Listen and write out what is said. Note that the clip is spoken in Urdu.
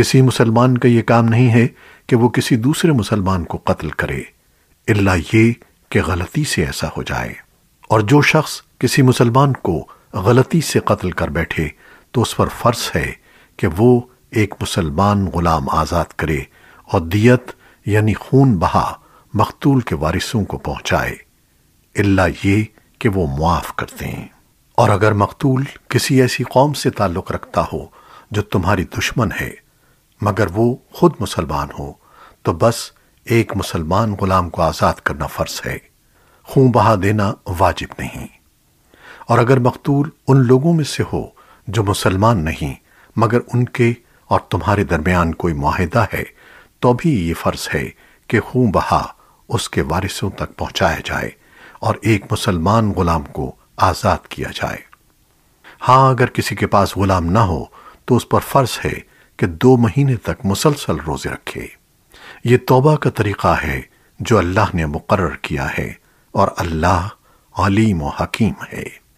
کسی مسلمان کا یہ کام نہیں ہے کہ وہ کسی دوسرے مسلمان کو قتل کرے اللہ یہ کہ غلطی سے ایسا ہو جائے۔ اور جو شخص کسی مسلمان کو غلطی سے قتل کر بیٹھے، تو اس پر فرض ہے کہ وہ ایک مسلمان غلام آزاد کرے اور دیت یعنی خون بہا مقتول کے وارثوں کو پہنچائے اللہ یہ کہ وہ معاف کرتے ہیں۔ اور اگر مقتول کسی ایسی قوم سے تعلق رکھتا ہو جو تمہاری دشمن ہے مگر وہ خود مسلمان ہو۔ تو بس ایک مسلمان غلام کو آزاد کرنا فرض ہے۔ خون بہا دینا واجب نہیں۔ اور اگر مقتول ان لوگوں میں سے ہو جو مسلمان نہیں، مگر ان کے اور تمہارے درمیان کوئی معاہدہ ہے، تو بھی یہ فرض ہے کہ خون بہا اس کے وارثوں تک پہنچایا جائے اور ایک مسلمان غلام کو آزاد کیا جائے۔ ہاں اگر کسی کے پاس غلام نہ ہو، تو اس پر فرض ہے کہ دو مہینے تک مسلسل روزے رکھے۔ یہ توبہ کا طریقہ ہے جو اللہ نے مقرر کیا ہے اور اللہ علیم و حکیم ہے۔